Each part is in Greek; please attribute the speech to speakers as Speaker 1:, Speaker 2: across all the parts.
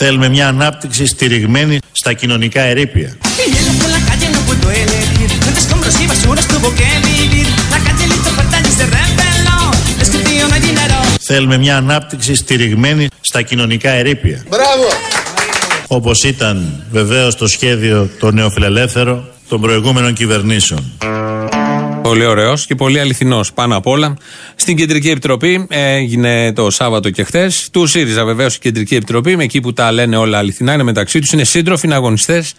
Speaker 1: Θέλουμε μια ανάπτυξη στηριγμένη στα κοινωνικά ερήπια. Θέλουμε μια ανάπτυξη στηριγμένη στα κοινωνικά ερήπια.
Speaker 2: Μπράβο!
Speaker 1: Όπως ήταν βεβαίως το σχέδιο το νεοφιλελεύθερο των προηγούμενων κυβερνήσεων.
Speaker 3: Πολύ ωραίος και πολύ αληθινός πάνω απ' όλα. Στην Κεντρική Επιτροπή έγινε το Σάββατο και χθες. Του ΣΥΡΙΖΑ βεβαίως η Κεντρική Επιτροπή, με εκεί που τα λένε όλα αληθινά, είναι μεταξύ τους, είναι σύντροφοι, είναι αγωνιστές,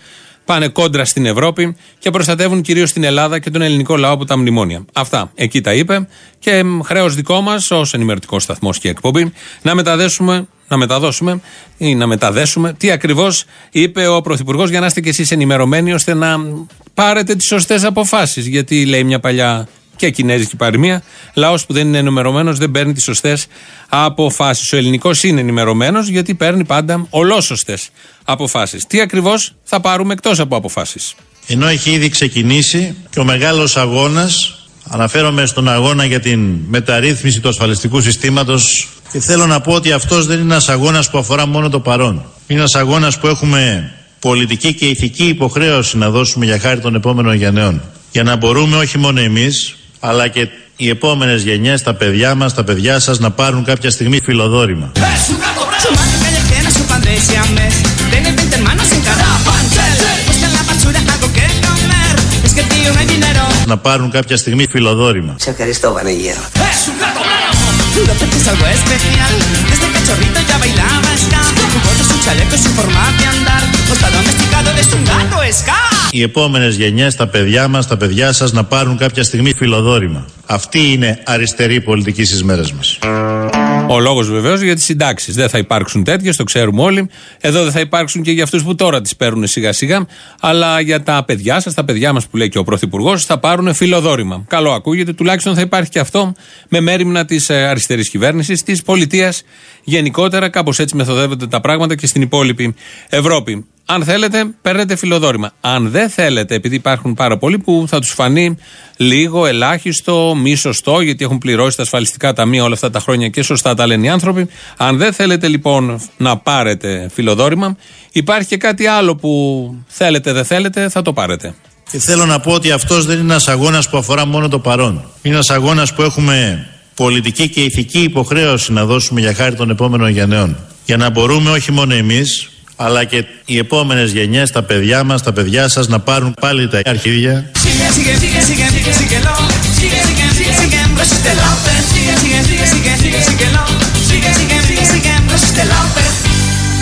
Speaker 3: πάνε κόντρα στην Ευρώπη και προστατεύουν κυρίως την Ελλάδα και τον ελληνικό λαό από τα μνημόνια. Αυτά εκεί τα είπε και χρέος δικό μας, ως ενημερωτικό σταθμός και εκπομπή, να μεταδέσουμε να μεταδώσουμε ή να μεταδέσουμε τι ακριβώς είπε ο Πρωθυπουργός για να είστε κι εσείς ενημερωμένοι ώστε να πάρετε τις σωστές αποφάσεις. Γιατί λέει μια παλιά και κινέζικη παροιμία, λαός που δεν είναι ενημερωμένος δεν παίρνει τις σωστές αποφάσεις. Ο ελληνικός είναι ενημερωμένος γιατί παίρνει πάντα ολόσωστες αποφάσεις. Τι ακριβώς θα πάρουμε εκτός από αποφάσεις.
Speaker 1: Ενώ έχει ήδη ξεκινήσει και ο μεγάλος αγώνας, αναφέρομαι στον αγώνα για την μεταρρύθμιση του ασφαλιστικού συστήματος και θέλω να πω ότι αυτός δεν είναι ένας αγώνας που αφορά μόνο το παρόν. Είναι ένας αγώνας που έχουμε πολιτική και ηθική υποχρέωση να δώσουμε για χάρη των επόμενων γενναίων. Για να μπορούμε όχι μόνο εμείς, αλλά και οι επόμενες γενιές, τα παιδιά μας, τα παιδιά σας να πάρουν κάποια στιγμή φιλοδόρημα. Να πάρουν κάποια στιγμή φιλοδόρημα.
Speaker 4: Σε ευχαριστώ Βανεγέρο.
Speaker 5: Lo que es algo especial. Desde cachorrito ya bailaba ska. Jugó de su chaleco y su forma de andar. Está domesticado de un gato ska.
Speaker 1: Οι επόμενες γενιές, τα παιδιά μας, τα παιδιά σας να πάρουν κάποια στιγμή φιλοδόρημα. Αυτή είναι αριστερή πολιτική στις μέρες μας.
Speaker 3: Ο λόγος βεβαίως για τις συντάξεις. Δεν θα υπάρξουν τέτοιες, το ξέρουμε όλοι. Εδώ δεν θα υπάρξουν και για αυτούς που τώρα τις παίρνουν σιγά σιγά. Αλλά για τα παιδιά σας, τα παιδιά μας που λέει και ο Πρωθυπουργός, θα πάρουν φιλοδόρημα. Καλό ακούγεται, τουλάχιστον θα υπάρχει και αυτό με μέρημνα της ε, αριστερής κυβέρνησης, της πολιτείας γενικότερα. Κάπως έτσι μεθοδεύονται τα πράγματα και στην υπόλοιπη Ευρώπη. Αν θέλετε, παίρνετε φιλοδόρημα. Αν δεν θέλετε, επειδή υπάρχουν πάρα πολλοί που θα τους φανεί λίγο, ελάχιστο, μη σωστό, γιατί έχουν πληρώσει τα ασφαλιστικά ταμεία όλα αυτά τα χρόνια και σωστά τα λένε οι άνθρωποι. Αν δεν θέλετε λοιπόν να πάρετε φιλοδόρημα, υπάρχει και κάτι άλλο που θέλετε, δεν θέλετε, θα το πάρετε.
Speaker 1: Και θέλω να πω ότι αυτός δεν είναι ένας αγώνας που αφορά μόνο το παρόν. Είναι ένας αγώνας που έχουμε πολιτική και ηθική υποχρέωση να δώσουμε για χάρη των επόμενων γενναίων. Για να μπορούμε όχι μόνο εμείς, αλλά και οι επόμενες γενιές, τα παιδιά μας, τα παιδιά σας να πάρουν πάλι τα αρχίδια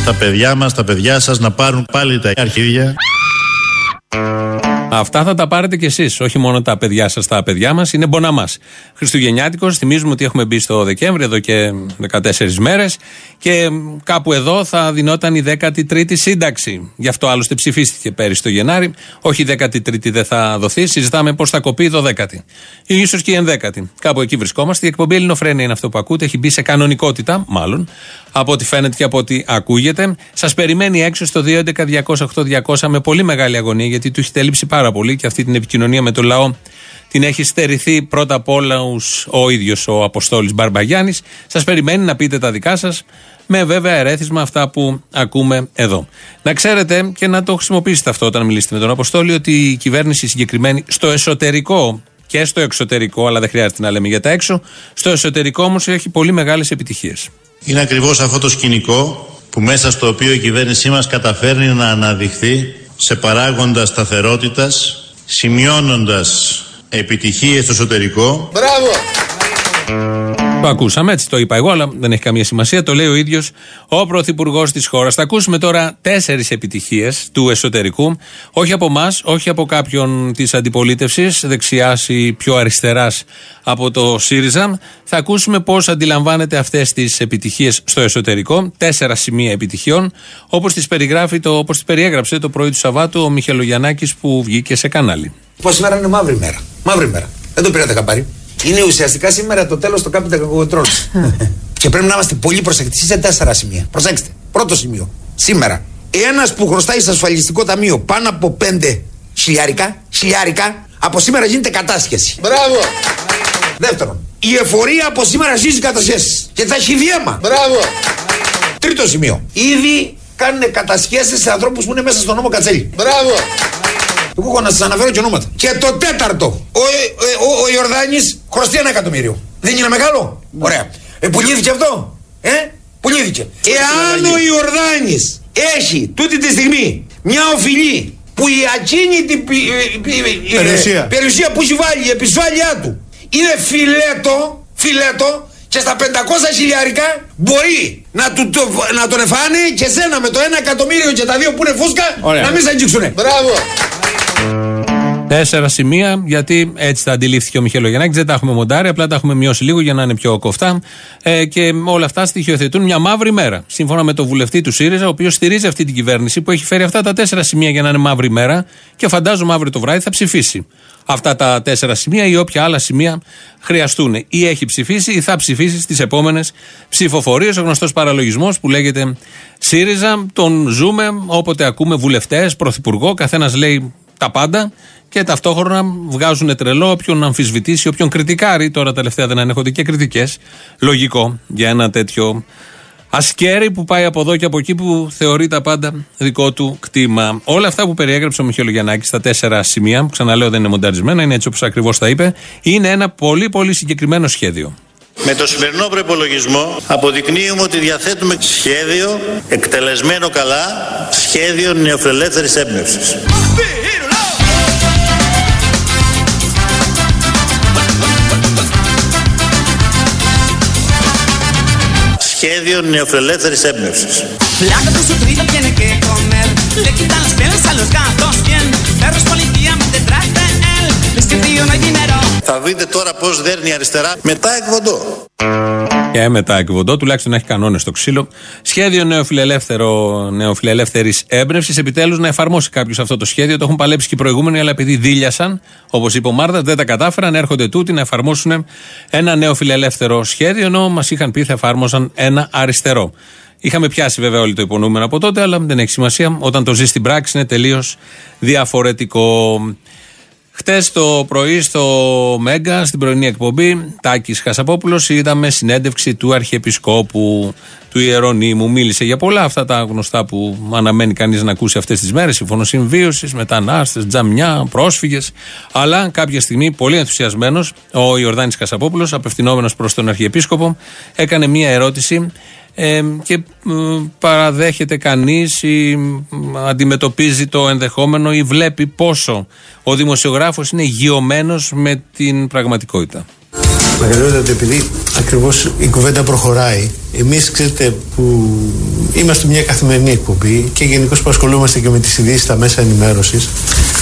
Speaker 1: τα παιδιά μας, τα παιδιά σας να πάρουν πάλι τα αρχίδια
Speaker 3: Αυτά θα τα πάρετε κι εσείς. Όχι μόνο τα παιδιά σας, τα παιδιά μας. Είναι μπονά μας. Χριστουγεννιάτικος, θυμίζουμε ότι έχουμε μπει στο Δεκέμβρη, εδώ και 14 μέρες. Και κάπου εδώ θα δινόταν η 13η σύνταξη. Γι' αυτό άλλωστε ψηφίστηκε πέρυσι το Γενάρη. Όχι η 13η δεν θα δοθεί. Συζητάμε πώς θα κοπεί η 12η. Ή ίσως και η 11η. Κάπου εκεί βρισκόμαστε. Η εκπομπή Ελληνοφρένια είναι αυτό που ακούτε. Έχει μπει σε κανονικότητα, μάλλον, από ό,τι φαίνεται και από ό,τι ακούγεται. Σας περιμένει έξω στο 211-208-200 με πολύ μεγάλη αγωνία, γιατί του έχει λείψει πάρα πολύ και αυτή την επικοινωνία με το λαό την έχει στερηθεί πρώτα απ' όλα ο ίδιος ο Αποστόλης Μπαρμπαγιάννης. Σας περιμένει να πείτε τα δικά σας, με βέβαια ερέθισμα αυτά που ακούμε εδώ. Να ξέρετε και να το χρησιμοποιήσετε αυτό όταν μιλήσετε με τον Αποστόλη, ότι η κυβέρνηση συγκεκριμένη στο εσωτερικό και στο εξωτερικό, αλλά δεν χρειάζεται να λέμε για τα έξω, στο εσωτερικό όμως έχει πολύ μεγάλες επιτυχίες.
Speaker 1: Είναι ακριβώς αυτό το σκηνικό που μέσα στο οποίο η κυβέρνησή μας καταφέρνει να αναδειχθεί σε παράγοντας σταθερότητας, σημειώνοντας επιτυχίες στο εσωτερικό.
Speaker 2: Μπράβο!
Speaker 3: Το ακούσαμε, έτσι το είπα εγώ, αλλά δεν έχει καμία σημασία. Το λέει ο ίδιος ο πρωθυπουργός της χώρας. Θα ακούσουμε τώρα τέσσερις επιτυχίες του εσωτερικού. Όχι από εμάς, όχι από κάποιον της αντιπολίτευσης, δεξιάς ή πιο αριστεράς από το ΣΥΡΙΖΑ. Θα ακούσουμε πώς αντιλαμβάνεται αυτές τις επιτυχίες στο εσωτερικό. Τέσσερα σημεία επιτυχιών, όπως τις περιγράφει, όπως τις περιέγραψε το πρωί του Σαββάτου ο Μιχελογιαννάκη που βγήκε σε κανάλι.
Speaker 6: Πώ σήμερα είναι μαύρη μέρα. Μαύρη μέρα. Δεν το πήρατε χαμπάρι. Είναι ουσιαστικά σήμερα το τέλος του Capital Control. και πρέπει να είμαστε πολύ προσεκτικοί σε τέσσερα σημεία. Προσέξτε. Πρώτο σημείο. Σήμερα. Ένας που χρωστάει σε ασφαλιστικό ταμείο πάνω από πέντε χιλιάρικα, χιλιάρικα, από σήμερα γίνεται κατάσχεση.
Speaker 2: Μπράβο!
Speaker 6: Δεύτερον, η εφορία από σήμερα ζήσει κατασχέσεις. Και θα έχει διέμα.
Speaker 2: Μπράβο!
Speaker 6: Τρίτο σημείο. Ήδη κάνουν κατασχέσεις σε ανθρώπους που είναι μέσα στον νόμο Κατσέλη.
Speaker 2: Μπράβο.
Speaker 6: Εγώ έχω να σας αναφέρω και ονόματα. Και το τέταρτο, ο, ο, ο, ο Ιορδάνης χρωστεί ένα εκατομμύριο. Δεν είναι μεγάλο; Ωραία. Ε, πουλήθηκε αυτό; Ε, πουλήθηκε. Εάν ο Ιορδάνης έχει τούτη τη στιγμή μια οφειλή που η ακίνητη πι- ε, πι- ε,
Speaker 2: Περιουσία.
Speaker 6: περιουσία που έχει βάλει η επισφάλειά του είναι φιλέτο, φιλέτο και στα 500 χιλιάρικα μπορεί να, του, το, να τον εφάνε και σένα με το ένα εκατομμύριο και τα δύο που είναι φούσκα
Speaker 3: Ωραία.
Speaker 6: να μην σε αγγίξουνε.
Speaker 2: Μπράβο.
Speaker 3: Τέσσερα σημεία, γιατί έτσι τα αντιλήφθηκε ο Μιχελογεννάκη. Δεν τα έχουμε μοντάρει, απλά τα έχουμε μειώσει λίγο για να είναι πιο κοφτά. Ε, και όλα αυτά στοιχειοθετούν μια μαύρη μέρα. Σύμφωνα με τον βουλευτή του ΣΥΡΙΖΑ, ο οποίος στηρίζει αυτή την κυβέρνηση που έχει φέρει αυτά τα τέσσερα σημεία για να είναι μαύρη μέρα και φαντάζομαι αύριο το βράδυ θα ψηφίσει. Αυτά τα τέσσερα σημεία ή όποια άλλα σημεία χρειαστούν. Ή έχει ψηφίσει ή θα ψηφίσει στις επόμενες ψηφοφορίες. Ο γνωστός παραλογισμός που λέγεται ΣΥΡΙΖΑ. Τον ζούμε όποτε ακούμε βουλευτές, πρωθυπουργό, καθένας λέει τα πάντα και ταυτόχρονα βγάζουν τρελό όποιον αμφισβητήσει, όποιον κριτικάρει. Τώρα τελευταία δεν ανέχονται και κριτικές. Λογικό για ένα τέτοιο ασκέρι που πάει από εδώ και από εκεί που θεωρεί τα πάντα δικό του κτήμα. Όλα αυτά που περιέγραψε ο Μιχαήλ στα τέσσερα σημεία, που ξαναλέω δεν είναι μονταρισμένα, είναι έτσι όπως ακριβώς τα είπε, είναι ένα πολύ πολύ συγκεκριμένο σχέδιο.
Speaker 1: Με το σημερινό προπολογισμό αποδεικνύουμε ότι διαθέτουμε σχέδιο εκτελεσμένο καλά, σχέδιο νεοφιλελεύθερης έμπνευσης.
Speaker 5: No hay dinero.
Speaker 1: Θα δείτε τώρα πώς δέρνει αριστερά. Μετά εκβοντό.
Speaker 3: Και μετά εκβοντό, τουλάχιστον να έχει κανόνες στο ξύλο. Σχέδιο νεοφιλελεύθερης έμπνευσης. Επιτέλους να εφαρμόσει κάποιος αυτό το σχέδιο. Το έχουν παλέψει και οι προηγούμενοι, αλλά επειδή δίλιασαν, όπως είπε ο Μάρτας, δεν τα κατάφεραν. Έρχονται τούτοι να εφαρμόσουν ένα νεοφιλελεύθερο σχέδιο, ενώ μας είχαν πει θα εφάρμοσαν ένα αριστερό. Είχαμε πιάσει βέβαια όλοι το υπονοούμενο από τότε, αλλά δεν έχει σημασία. Όταν το ζει στην πράξη είναι τελείως διαφορετικό. Χτες το πρωί στο Μέγκα, στην πρωινή εκπομπή, Τάκης Χασαπόπουλος, είδαμε συνέντευξη του Αρχιεπισκόπου του Ιερονίμου. Μίλησε για πολλά αυτά τα γνωστά που αναμένει κανείς να ακούσει αυτές τις μέρες. Συμφωνώ συμβίωσης, μετανάστες, τζαμιά, πρόσφυγες. Αλλά κάποια στιγμή, πολύ ενθουσιασμένος, ο Ιορδάνης Χασαπόπουλος, απευθυνόμενος προς τον Αρχιεπίσκοπο, έκανε μία ερώτηση ε, και ε, παραδέχεται κανείς ή ε, αντιμετωπίζει το ενδεχόμενο ή βλέπει πόσο ο δημοσιογράφος είναι γειωμένος με την πραγματικότητα.
Speaker 4: Μεγαλύτερα επειδή ακριβώς η κουβέντα προχωράει. Εμείς, ξέρετε, που είμαστε μια καθημερινή εκπομπή και γενικώ που ασχολούμαστε και με τις ειδήσεις στα μέσα ενημέρωσης,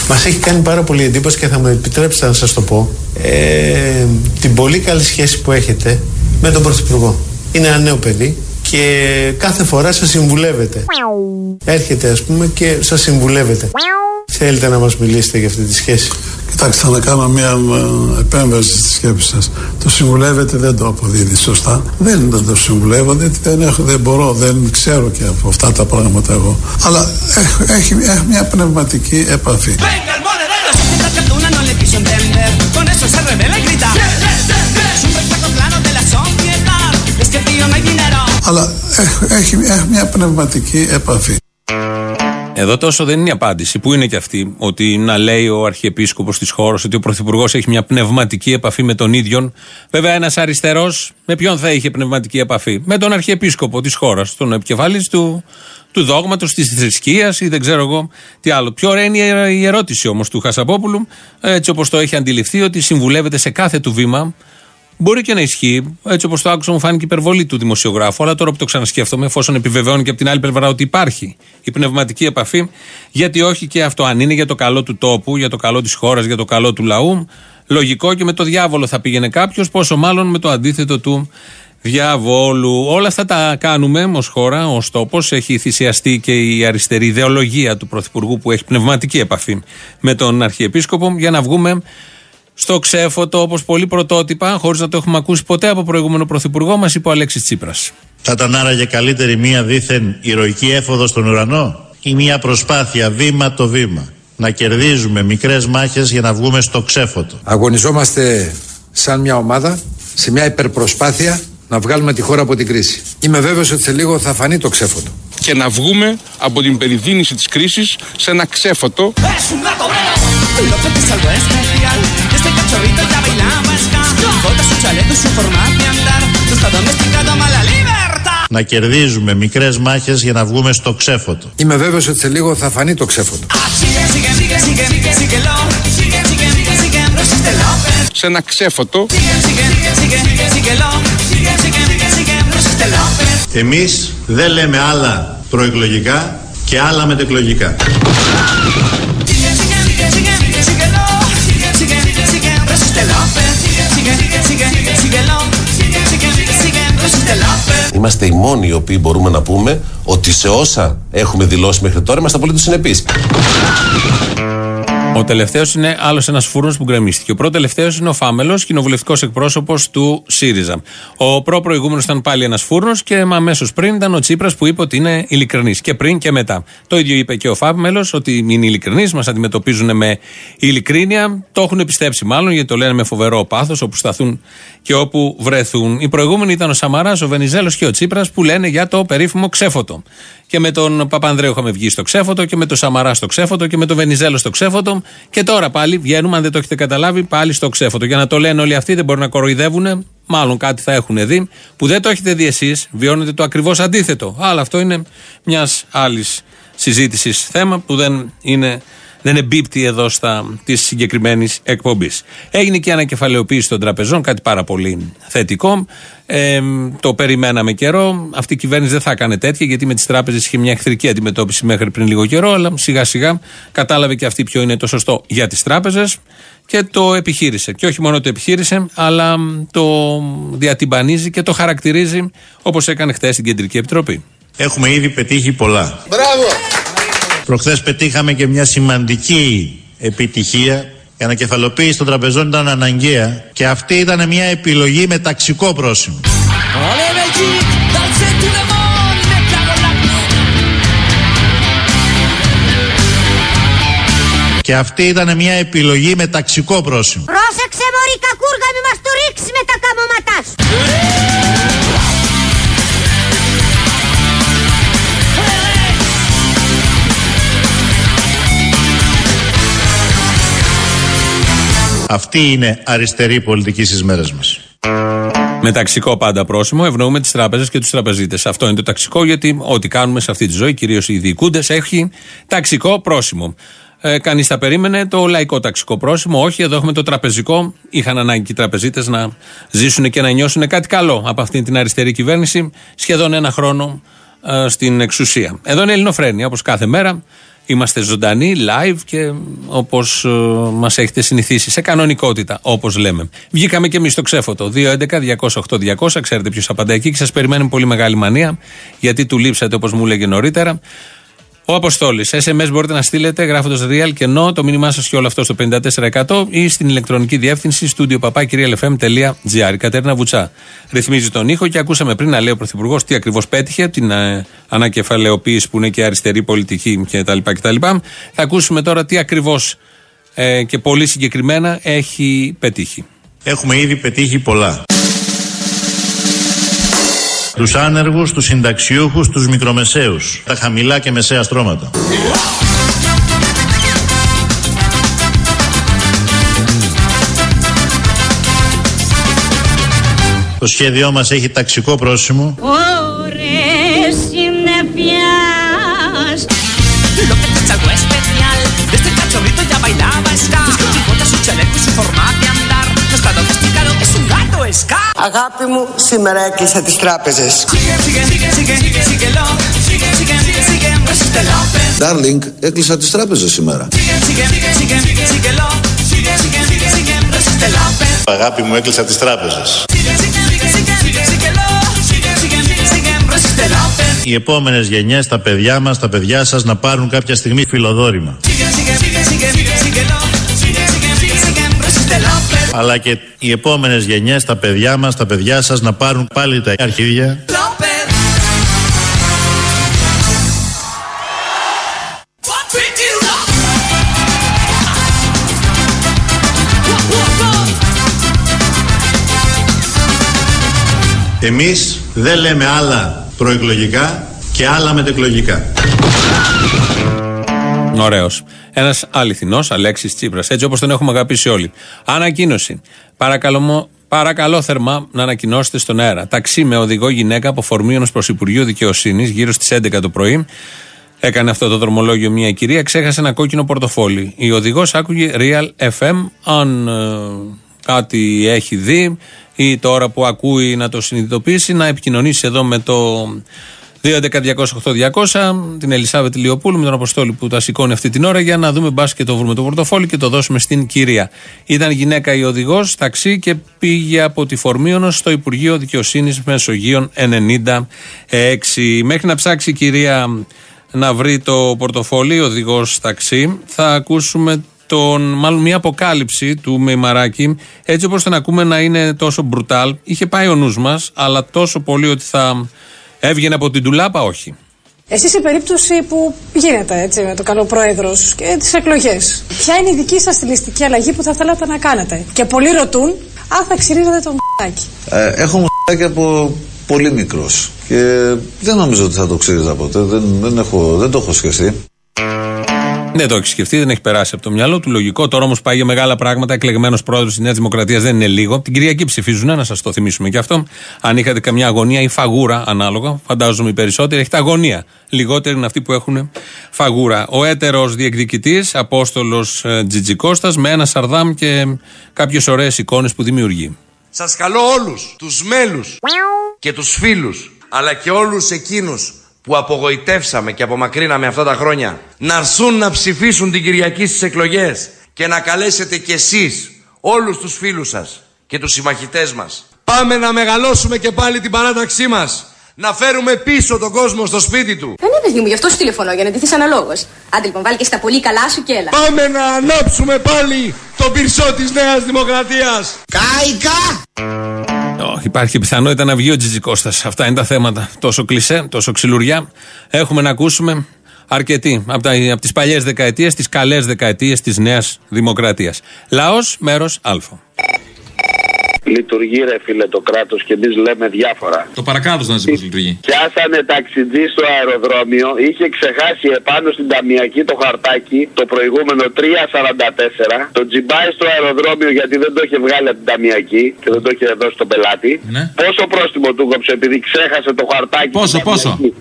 Speaker 4: μας έχει κάνει πάρα πολύ εντύπωση και θα μου επιτρέψετε να σας το πω ε, την πολύ καλή σχέση που έχετε με τον Πρωθυπουργό. Είναι ένα νέο παιδί και κάθε φορά σας συμβουλεύετε. Έρχεται ας πούμε και σας συμβουλεύετε. Θέλετε να μας μιλήσετε για αυτή τη σχέση;
Speaker 7: Κοιτάξτε, να κάνω μια ε, επέμβαση στη σκέψη σας. Το συμβουλεύετε δεν το αποδίδει σωστά. Δεν, δεν το συμβουλεύω, γιατί δεν, έχω, δεν μπορώ, δεν ξέρω και από αυτά τα πράγματα εγώ. Αλλά έχω, έχει, έχει μια πνευματική επαφή.
Speaker 5: Venga
Speaker 7: Αλλά έχω, έχει, έχει μια πνευματική επαφή.
Speaker 3: Εδώ τόσο δεν είναι η απάντηση. Πού είναι και αυτή, ότι να λέει ο Αρχιεπίσκοπος της χώρας ότι ο Πρωθυπουργός έχει μια πνευματική επαφή με τον ίδιο. Βέβαια, ένας αριστερός με ποιον θα είχε πνευματική επαφή; Με τον Αρχιεπίσκοπο της χώρας, τον επικεφαλής του, του δόγματος, της θρησκείας ή δεν ξέρω εγώ τι άλλο. Πιο ωραία είναι η ερώτηση όμως του Χασαπόπουλου, έτσι όπως το έχει αντιληφθεί, ότι συμβουλεύεται σε κάθε του βήμα. Μπορεί και να ισχύει, έτσι όπως το άκουσα, μου φάνηκε υπερβολή του δημοσιογράφου. Αλλά τώρα που το ξανασκέφτομαι, εφόσον επιβεβαιώνει και από την άλλη πλευρά ότι υπάρχει η πνευματική επαφή, γιατί όχι και αυτό, αν είναι για το καλό του τόπου, για το καλό της χώρας, για το καλό του λαού, λογικό και με το διάβολο θα πήγαινε κάποιος, πόσο μάλλον με το αντίθετο του διαβόλου. Όλα αυτά τα κάνουμε ως χώρα, ως τόπος. Έχει θυσιαστεί και η αριστερή ιδεολογία του Πρωθυπουργού που έχει πνευματική επαφή με τον Αρχιεπίσκοπο για να βγούμε στο ξέφωτο όπως πολύ πρωτότυπα, χωρίς να το έχουμε ακούσει ποτέ από προηγούμενο Πρωθυπουργό, μας είπε ο Αλέξης Τσίπρας.
Speaker 1: Θα ήταν άραγε καλύτερη μία δίθεν ηρωική έφοδος στον ουρανό ή μία προσπάθεια βήμα το βήμα να κερδίζουμε μικρές μάχες για να βγούμε στο ξέφωτο;
Speaker 8: Αγωνιζόμαστε σαν μια ομάδα σε μια υπερπροσπάθεια να βγάλουμε τη χώρα από την κρίση. Είμαι βέβαιος ότι σε λίγο θα φανεί το ξέφωτο.
Speaker 2: και να βγούμε από την περιδίνηση της κρίσης σε ένα ξέφωτο
Speaker 1: να κερδίζουμε μικρέ μάχε για να βγούμε στο ξέφωτο.
Speaker 8: Είμαι βέβαιο ότι σε λίγο θα φανεί το ξέφωτο.
Speaker 2: Σε ένα ξέφωτο.
Speaker 1: εμεί δεν λέμε άλλα προεκλογικά και άλλα μετεκλογικά.
Speaker 9: Είμαστε οι μόνοι οι οποίοι μπορούμε να πούμε ότι σε όσα έχουμε δηλώσει μέχρι τώρα είμαστε απολύτως συνεπείς.
Speaker 3: Ο τελευταίος είναι άλλος ένας φούρνος που γκρεμίστηκε. Ο πρώτος τελευταίος είναι ο Φάμελος, κοινοβουλευτικός εκπρόσωπος του ΣΥΡΙΖΑ. Ο προ-προηγούμενος ήταν πάλι ένας φούρνος και αμέσως πριν ήταν ο Τσίπρας που είπε ότι είναι ειλικρινής. Και πριν και μετά. Το ίδιο είπε και ο Φάμελος ότι είναι ειλικρινής, μας αντιμετωπίζουν με ειλικρίνεια. Το έχουν πιστέψει μάλλον γιατί το λένε με φοβερό πάθος όπου σταθούν και όπου βρεθούν. Οι προηγούμενοι ήταν ο Σαμαράς, ο Βενιζέλος και ο Τσίπρας που λένε για το περίφημο ξέφωτο. Και με τον Παπανδρέου είχαμε βγει στο ξέφωτο και με τον Σαμαρά στο ξέφωτο και με τον Βενιζέλο στο ξέφωτο. Και τώρα πάλι βγαίνουμε, αν δεν το έχετε καταλάβει, πάλι στο ξέφωτο. Για να το λένε όλοι αυτοί, δεν μπορούν να κοροϊδεύουν. Μάλλον κάτι θα έχουν δει, που δεν το έχετε δει εσείς, βιώνετε το ακριβώς αντίθετο. Αλλά αυτό είναι μιας άλλης συζήτησης θέμα που δεν είναι δεν εμπίπτει εδώ στα της συγκεκριμένης εκπομπής. Έγινε και η ανακεφαλαιοποίηση των τραπεζών, κάτι πάρα πολύ θετικό. Ε, το περιμέναμε καιρό. Αυτή η κυβέρνηση δεν θα έκανε τέτοια, γιατί με τις τράπεζες είχε μια εχθρική αντιμετώπιση μέχρι πριν λίγο καιρό. Αλλά σιγά σιγά κατάλαβε και αυτή ποιο είναι το σωστό για τις τράπεζες και το επιχείρησε. Και όχι μόνο το επιχείρησε, αλλά το διατυμπανίζει και το χαρακτηρίζει όπως έκανε χθες στην Κεντρική Επιτροπή.
Speaker 1: Έχουμε ήδη πετύχει πολλά.
Speaker 6: Μπράβο!
Speaker 1: Προχθές πετύχαμε και μια σημαντική επιτυχία. Η ανακεφαλοποίηση των τραπεζών ήταν αναγκαία και αυτή ήταν μια επιλογή με ταξικό πρόσημο.
Speaker 5: Olé Belgique, dansez tout le monde, mais cago la
Speaker 1: Και αυτή ήταν μια επιλογή με ταξικό πρόσημο.
Speaker 10: Πρόσεξε μωρή κακούργα μη μας το ρίξεις με τα καμώματάς σου.
Speaker 1: Αυτή είναι αριστερή πολιτική στις μέρες μας.
Speaker 3: Με ταξικό πάντα πρόσημο ευνοούμε τις τράπεζες και τους τραπεζίτες. Αυτό είναι το ταξικό, γιατί ό,τι κάνουμε σε αυτή τη ζωή, κυρίως οι διοικούντες, έχει ταξικό πρόσημο. Ε, Κανείς θα περίμενε το λαϊκό ταξικό πρόσημο. Όχι, εδώ έχουμε το τραπεζικό. Είχαν ανάγκη και οι τραπεζίτες να ζήσουν και να νιώσουν κάτι καλό από αυτήν την αριστερή κυβέρνηση. Σχεδόν ένα χρόνο ε, στην εξουσία. Εδώ είναι Ελληνοφρένια, όπως κάθε μέρα. Είμαστε ζωντανοί, live και όπως ε, μας έχετε συνηθίσει, σε κανονικότητα, όπως λέμε. Βγήκαμε και εμείς στο ξέφωτο. 2.11.208.200. Ξέρετε ποιος απαντάει εκεί και σας περιμένουμε πολύ μεγάλη μανία, γιατί του λείψατε, όπως μου έλεγε νωρίτερα. Ο Αποστόλης. SMS μπορείτε να στείλετε γράφοντας real και no το μήνυμά σας και όλο αυτό στο 54% ή στην ηλεκτρονική διεύθυνση studio papakirialfm.gr. Η Κατέρινα Βουτσά ρυθμίζει τον ήχο και ακούσαμε πριν να λέει ο Πρωθυπουργός τι ακριβώς πέτυχε, την ε, ανακεφαλαιοποίηση που είναι και αριστερή πολιτική κτλ. κτλ. Θα ακούσουμε τώρα τι ακριβώς ε, και πολύ συγκεκριμένα έχει πετύχει.
Speaker 1: Έχουμε ήδη πετύχει πολλά. Τους άνεργους, τους συνταξιούχους, τους μικρομεσαίους, τα χαμηλά και μεσαία στρώματα. Το σχέδιό μας έχει ταξικό πρόσημο,
Speaker 11: Αγάπη μου, σήμερα έκλεισε τις τράπεζες.
Speaker 9: Darling, έκλεισα τις τράπεζες σήμερα.
Speaker 1: Αγάπη μου, έκλεισα τις τράπεζες. Οι επόμενες γενιές, τα παιδιά μας, τα παιδιά σας να πάρουν κάποια στιγμή φιλοδόρημα. Αλλά και οι επόμενες γενιές, τα παιδιά μας, τα παιδιά σας να πάρουν πάλι τα αρχίδια
Speaker 5: López Pick it up
Speaker 1: Εμείς δεν λέμε άλλα προεκλογικά και άλλα μετεκλογικά.
Speaker 3: Ωραίος. Ένας αληθινός Αλέξης Τσίπρας. Έτσι όπως τον έχουμε αγαπήσει όλοι. Ανακοίνωση. Παρακαλώ, μο- παρακαλώ θερμά να ανακοινώσετε στον αέρα. Ταξί με οδηγό γυναίκα από Φορμίωνο προ Υπουργείο Δικαιοσύνης γύρω στις 11 το πρωί. Έκανε αυτό το δρομολόγιο μια κυρία, ξέχασε ένα κόκκινο πορτοφόλι. Η οδηγός άκουγε Real FM. Αν ε, κάτι έχει δει ή τώρα που ακούει να το συνειδητοποιήσει, να επικοινωνήσει εδώ με το 2.11.208.200 την Ελισάβετ Λιοπούλου με τον Αποστόλη που τα σηκώνει αυτή την ώρα για να δούμε μπα και το βρούμε το πορτοφόλι και το δώσουμε στην κυρία. Ήταν γυναίκα η οδηγός, ταξί και πήγε από τη Φορμίωνο στο Υπουργείο Δικαιοσύνης Μεσογείων 96. Μέχρι να ψάξει η κυρία να βρει το πορτοφόλι, οδηγός ταξί, θα ακούσουμε τον, μάλλον μια αποκάλυψη του Μεϊμαράκη, έτσι όπως τον ακούμε να είναι τόσο μπρουτάλ. Είχε πάει ο νους μας, αλλά τόσο πολύ ότι θα έβγαινε από την τουλάπα, όχι.
Speaker 12: Εσείς σε περίπτωση που γίνεται έτσι με το καλό πρόεδρος και τις εκλογές, ποια είναι η δική σας στιλιστική αλλαγή που θα θέλατε να κάνετε; Και πολλοί ρωτούν αν θα ξυρίζετε τον μ***άκι.
Speaker 13: Ε, έχω μουσάκι από πολύ μικρός και δεν νομίζω ότι θα το ξύριζα ποτέ, δεν, δεν, έχω, δεν το έχω σκεφτεί.
Speaker 3: Δεν το έχει σκεφτεί, δεν έχει περάσει από το μυαλό του. Λογικό. Τώρα όμως πάει για μεγάλα πράγματα. Εκλεγμένος πρόεδρος της Νέας Δημοκρατίας δεν είναι λίγο. Την Κυριακή ψηφίζουν, να σας το θυμίσουμε και αυτό. Αν είχατε καμιά αγωνία ή φαγούρα, ανάλογα, φαντάζομαι οι περισσότεροι, έχετε αγωνία. Λιγότεροι είναι αυτοί που έχουν φαγούρα. Ο έτερος διεκδικητής, Απόστολος Τζιτζικώστας, με ένα σαρδάμ και κάποιες ωραίες εικόνες που δημιουργεί.
Speaker 14: Σας καλώ όλους τους μέλους και τους φίλους αλλά και όλους εκείνους που απογοητεύσαμε και απομακρύναμε αυτά τα χρόνια να έρθουν να ψηφίσουν την Κυριακή στις εκλογές και να καλέσετε κι εσείς όλους τους φίλους σας και τους συμμαχητές μας. Πάμε να μεγαλώσουμε και πάλι την παράταξή μας. Να φέρουμε πίσω τον κόσμο στο σπίτι του.
Speaker 15: Ναι, παιδί μου, γι' αυτό σου τηλεφωνώ, για να ντυθείς αναλόγως. Άντε λοιπόν, βάλει και στα πολύ καλά σου και έλα.
Speaker 14: Πάμε να ανάψουμε πάλι τον πυρσό της Νέας Δημοκρατίας.
Speaker 6: Κάικα!
Speaker 3: Όχι, υπάρχει πιθανότητα να βγει ο Τζιτζικώστα. Αυτά είναι τα θέματα. Τόσο κλισέ, τόσο ξυλουριά. Έχουμε να ακούσουμε αρκετοί από, τα, από τις παλιές δεκαετίες, τις καλές δεκαετίες της Νέας Δημοκρατίας. Λαός, μέρος Α.
Speaker 16: Λειτουργεί ρε φίλε το κράτος και εμείς λέμε διάφορα.
Speaker 17: Το παρακάτω να ζει πώ λειτουργεί.
Speaker 16: Πιάσανε ταξιτζή στο αεροδρόμιο, είχε ξεχάσει επάνω στην ταμιακή το χαρτάκι το προηγούμενο 3,44. Το τζιμπάει στο αεροδρόμιο γιατί δεν το είχε βγάλει από την ταμιακή και δεν το είχε δώσει στον πελάτη.
Speaker 17: Ναι.
Speaker 16: Πόσο πρόστιμο του κόψε επειδή ξέχασε το χαρτάκι.
Speaker 17: Πόσο,
Speaker 16: στην
Speaker 17: πόσο;
Speaker 16: ταμιακή;